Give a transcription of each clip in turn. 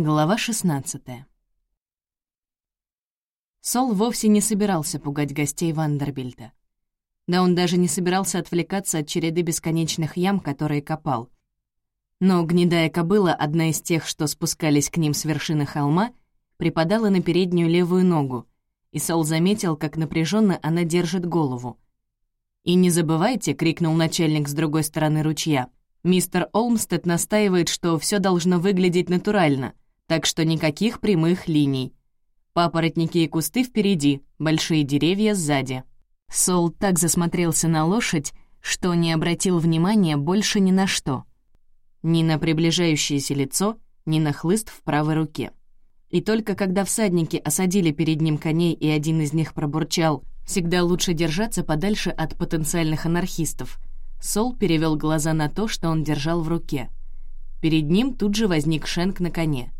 Глава 16 Сол вовсе не собирался пугать гостей Вандербильта. Да он даже не собирался отвлекаться от череды бесконечных ям, которые копал. Но гнедая кобыла, одна из тех, что спускались к ним с вершины холма, припадала на переднюю левую ногу, и Сол заметил, как напряженно она держит голову. «И не забывайте», — крикнул начальник с другой стороны ручья, «мистер Олмстед настаивает, что все должно выглядеть натурально, так что никаких прямых линий. Папоротники и кусты впереди, большие деревья сзади. Сол так засмотрелся на лошадь, что не обратил внимания больше ни на что. Ни на приближающееся лицо, ни на хлыст в правой руке. И только когда всадники осадили перед ним коней, и один из них пробурчал «Всегда лучше держаться подальше от потенциальных анархистов», Сол перевел глаза на то, что он держал в руке. Перед ним тут же возник Шенк на коне.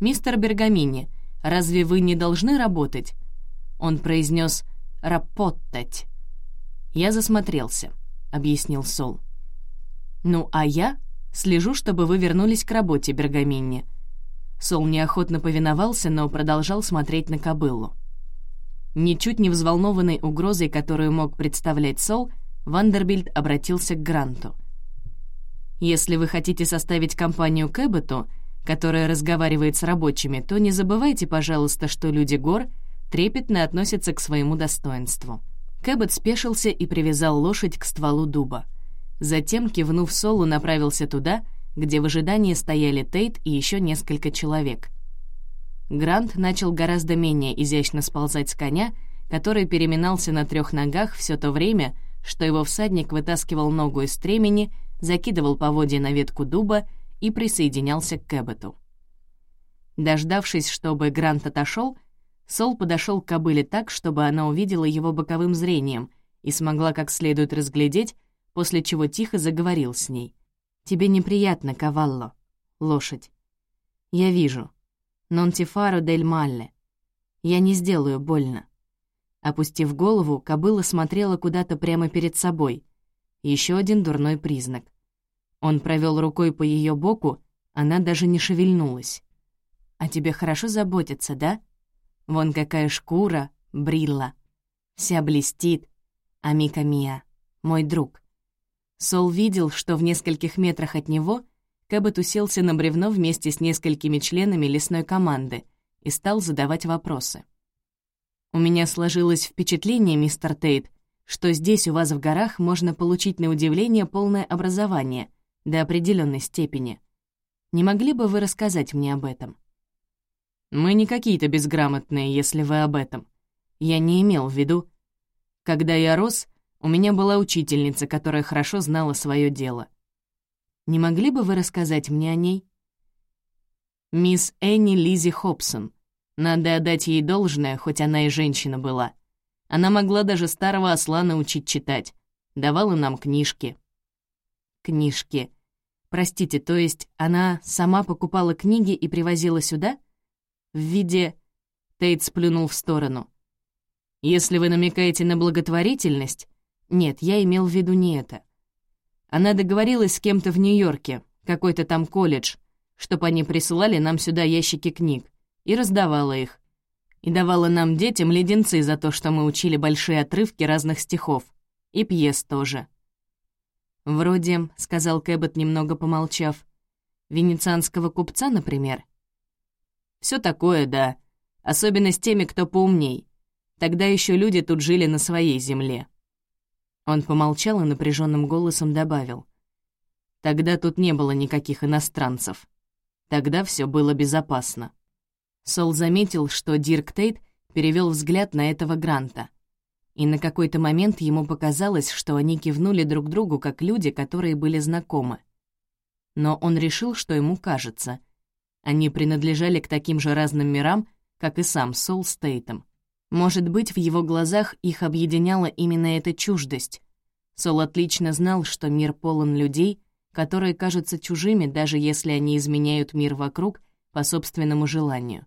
«Мистер Бергамини, разве вы не должны работать?» Он произнес «рапоттать». «Я засмотрелся», — объяснил Сол. «Ну, а я слежу, чтобы вы вернулись к работе, Бергаминни». Сол неохотно повиновался, но продолжал смотреть на кобылу. Ничуть не взволнованной угрозой, которую мог представлять Сол, Вандербильд обратился к Гранту. «Если вы хотите составить компанию Кэбботу, которая разговаривает с рабочими, то не забывайте, пожалуйста, что люди гор трепетно относятся к своему достоинству». Кэббот спешился и привязал лошадь к стволу дуба. Затем, кивнув Солу, направился туда, где в ожидании стояли Тейт и еще несколько человек. Грант начал гораздо менее изящно сползать с коня, который переминался на трех ногах все то время, что его всадник вытаскивал ногу из стремени, закидывал поводья на ветку дуба и присоединялся к Кэбботу. Дождавшись, чтобы Грант отошел, Сол подошел к кобыле так, чтобы она увидела его боковым зрением и смогла как следует разглядеть, после чего тихо заговорил с ней. «Тебе неприятно, Кавалло, лошадь. Я вижу. Нонтифаро дель Малле. Я не сделаю больно». Опустив голову, кобыла смотрела куда-то прямо перед собой. Еще один дурной признак. Он провел рукой по ее боку, она даже не шевельнулась. «А тебе хорошо заботиться, да? Вон какая шкура, брилла. Вся блестит. Амика Мия, мой друг». Сол видел, что в нескольких метрах от него Кэббет уселся на бревно вместе с несколькими членами лесной команды и стал задавать вопросы. «У меня сложилось впечатление, мистер Тейт, что здесь у вас в горах можно получить на удивление полное образование, до определенной степени. Не могли бы вы рассказать мне об этом? Мы не какие-то безграмотные, если вы об этом. Я не имел в виду. Когда я рос, у меня была учительница, которая хорошо знала свое дело. Не могли бы вы рассказать мне о ней? Мисс Энни Лизи Хобсон. Надо отдать ей должное, хоть она и женщина была. Она могла даже старого осла научить читать. Давала нам книжки. Книжки. Простите, то есть она сама покупала книги и привозила сюда? В виде... Тейт сплюнул в сторону. Если вы намекаете на благотворительность... Нет, я имел в виду не это. Она договорилась с кем-то в Нью-Йорке, какой-то там колледж, чтобы они присылали нам сюда ящики книг, и раздавала их. И давала нам, детям, леденцы за то, что мы учили большие отрывки разных стихов. И пьес тоже. «Вроде», — сказал Кэббот, немного помолчав, «венецианского купца, например?» Все такое, да. Особенно с теми, кто поумней. Тогда еще люди тут жили на своей земле». Он помолчал и напряженным голосом добавил. «Тогда тут не было никаких иностранцев. Тогда все было безопасно». Сол заметил, что Дирк Тейт перевел взгляд на этого Гранта и на какой-то момент ему показалось, что они кивнули друг другу как люди, которые были знакомы. Но он решил, что ему кажется. Они принадлежали к таким же разным мирам, как и сам Сол Стейтом. Может быть, в его глазах их объединяла именно эта чуждость. Сол отлично знал, что мир полон людей, которые кажутся чужими, даже если они изменяют мир вокруг по собственному желанию.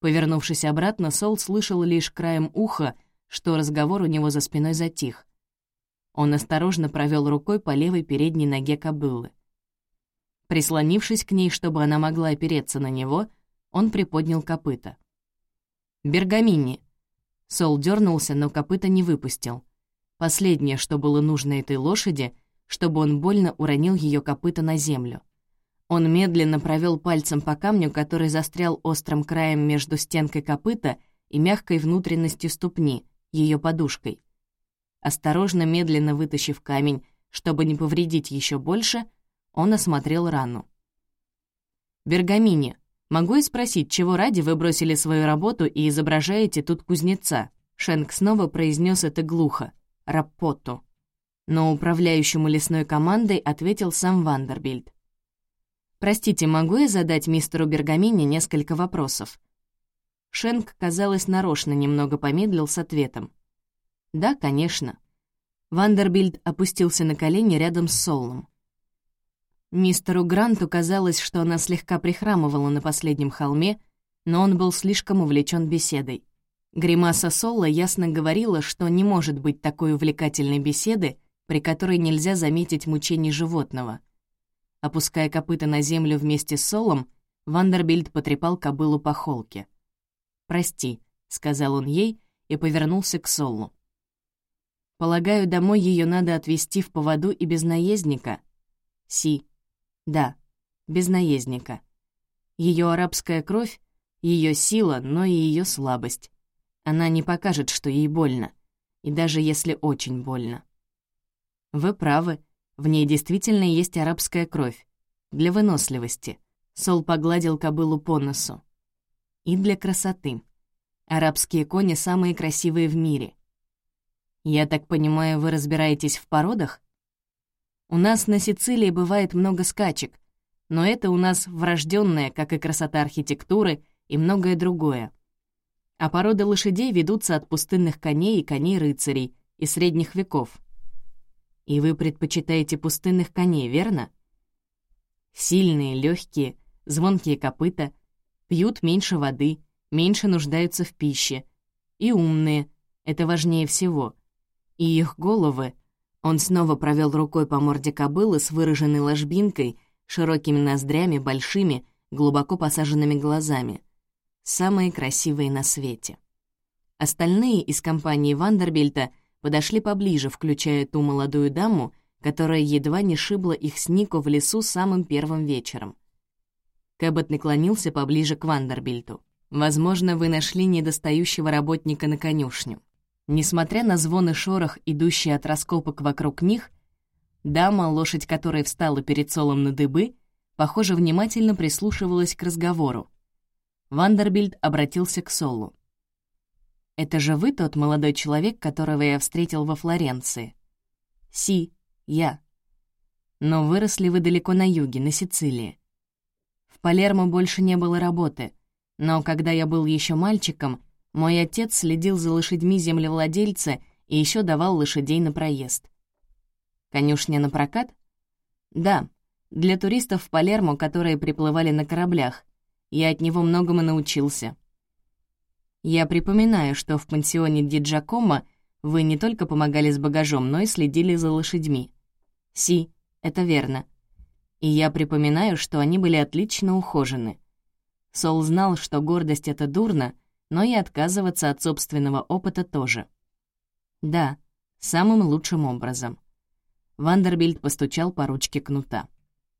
Повернувшись обратно, Сол слышал лишь краем уха — что разговор у него за спиной затих. Он осторожно провел рукой по левой передней ноге кобылы. Прислонившись к ней, чтобы она могла опереться на него, он приподнял копыта. «Бергамини!» Сол дернулся, но копыта не выпустил. Последнее, что было нужно этой лошади, чтобы он больно уронил ее копыта на землю. Он медленно провел пальцем по камню, который застрял острым краем между стенкой копыта и мягкой внутренностью ступни, ее подушкой. Осторожно, медленно вытащив камень, чтобы не повредить еще больше, он осмотрел рану. «Бергамини, могу я спросить, чего ради вы бросили свою работу и изображаете тут кузнеца?» Шенк снова произнес это глухо. «Рапотто». Но управляющему лесной командой ответил сам Вандербильд. «Простите, могу я задать мистеру Бергамини несколько вопросов?» Шенк, казалось, нарочно немного помедлил с ответом. «Да, конечно». Вандербильд опустился на колени рядом с Солом. Мистеру Гранту казалось, что она слегка прихрамывала на последнем холме, но он был слишком увлечен беседой. Гримаса Солла ясно говорила, что не может быть такой увлекательной беседы, при которой нельзя заметить мучений животного. Опуская копыта на землю вместе с Солом, Вандербильд потрепал кобылу по холке. «Прости», — сказал он ей и повернулся к Солу. «Полагаю, домой ее надо отвезти в поводу и без наездника?» «Си», да, без наездника. Ее арабская кровь — ее сила, но и ее слабость. Она не покажет, что ей больно, и даже если очень больно. Вы правы, в ней действительно есть арабская кровь. Для выносливости. Сол погладил кобылу по носу. И для красоты. Арабские кони самые красивые в мире. Я так понимаю, вы разбираетесь в породах? У нас на Сицилии бывает много скачек, но это у нас врожденное, как и красота архитектуры и многое другое. А породы лошадей ведутся от пустынных коней и коней-рыцарей из средних веков. И вы предпочитаете пустынных коней, верно? Сильные, легкие, звонкие копыта, пьют меньше воды, меньше нуждаются в пище. И умные, это важнее всего. И их головы он снова провел рукой по морде кобылы с выраженной ложбинкой, широкими ноздрями, большими, глубоко посаженными глазами. Самые красивые на свете. Остальные из компании Вандербильта подошли поближе, включая ту молодую даму, которая едва не шибла их с Нико в лесу самым первым вечером. Кэббот наклонился поближе к Вандербильту. «Возможно, вы нашли недостающего работника на конюшню. Несмотря на звон и шорох, идущие от раскопок вокруг них, дама, лошадь которой встала перед Солом на дыбы, похоже, внимательно прислушивалась к разговору. Вандербильд обратился к Солу. «Это же вы тот молодой человек, которого я встретил во Флоренции?» «Си, я». «Но выросли вы далеко на юге, на Сицилии. Палермо больше не было работы, но когда я был еще мальчиком, мой отец следил за лошадьми землевладельца и еще давал лошадей на проезд. Конюшня на прокат? Да, для туристов в Палермо, которые приплывали на кораблях. Я от него многому научился. Я припоминаю, что в пансионе Ди Джакомо вы не только помогали с багажом, но и следили за лошадьми. Си, это верно. И я припоминаю, что они были отлично ухожены. Сол знал, что гордость — это дурно, но и отказываться от собственного опыта тоже. Да, самым лучшим образом. Вандербильд постучал по ручке кнута.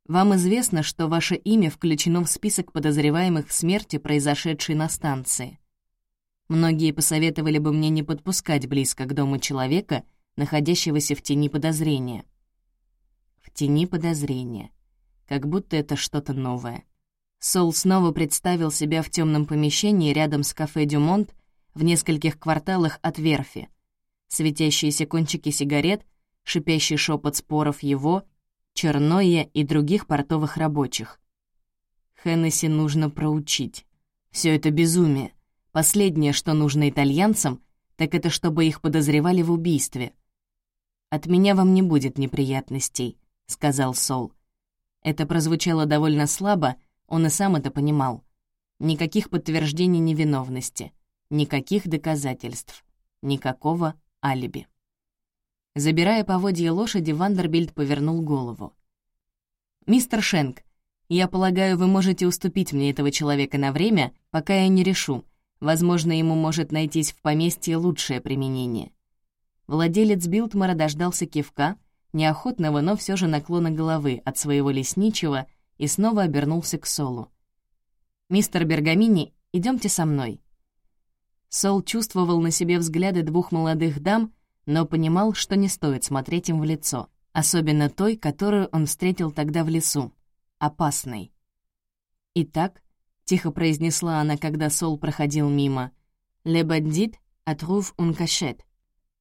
«Вам известно, что ваше имя включено в список подозреваемых в смерти, произошедшей на станции. Многие посоветовали бы мне не подпускать близко к дому человека, находящегося в тени подозрения. В тени подозрения. Как будто это что-то новое. Сол снова представил себя в темном помещении рядом с кафе «Дюмонт» в нескольких кварталах от верфи. Светящиеся кончики сигарет, шипящий шепот споров его, Черноя и других портовых рабочих. Хеннесси нужно проучить. Все это безумие. Последнее, что нужно итальянцам, так это чтобы их подозревали в убийстве. «От меня вам не будет неприятностей», — сказал Сол. Это прозвучало довольно слабо, — он и сам это понимал. Никаких подтверждений невиновности, никаких доказательств, никакого алиби. Забирая поводья лошади, Вандербильд повернул голову. «Мистер Шенк, Я полагаю, вы можете уступить мне этого человека на время, пока я не решу. Возможно, ему может найтись в поместье лучшее применение». Владелец Билтмара дождался кивка, неохотного, но все же наклона головы от своего лесничего и снова обернулся к Солу. «Мистер Бергамини, идемте со мной». Сол чувствовал на себе взгляды двух молодых дам, но понимал, что не стоит смотреть им в лицо, особенно той, которую он встретил тогда в лесу, опасной. «Итак», — тихо произнесла она, когда Сол проходил мимо, «Le bandit atrouve un cachette».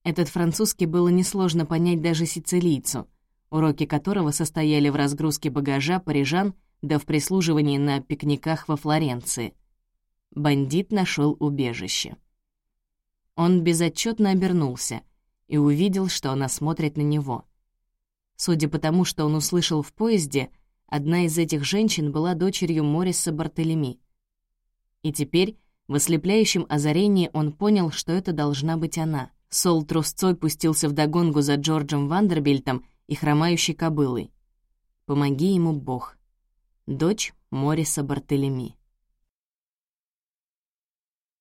Этот французский было несложно понять даже сицилийцу, уроки которого состояли в разгрузке багажа парижан да в прислуживании на пикниках во Флоренции — Бандит нашел убежище. Он безотчетно обернулся и увидел, что она смотрит на него. Судя по тому, что он услышал в поезде, одна из этих женщин была дочерью Мориса Бартелеми. И теперь, в ослепляющем озарении, он понял, что это должна быть она. Сол трусцой пустился в догонку за Джорджем Вандербильтом и хромающей кобылой. «Помоги ему, Бог». Дочь Мориса Бартелеми.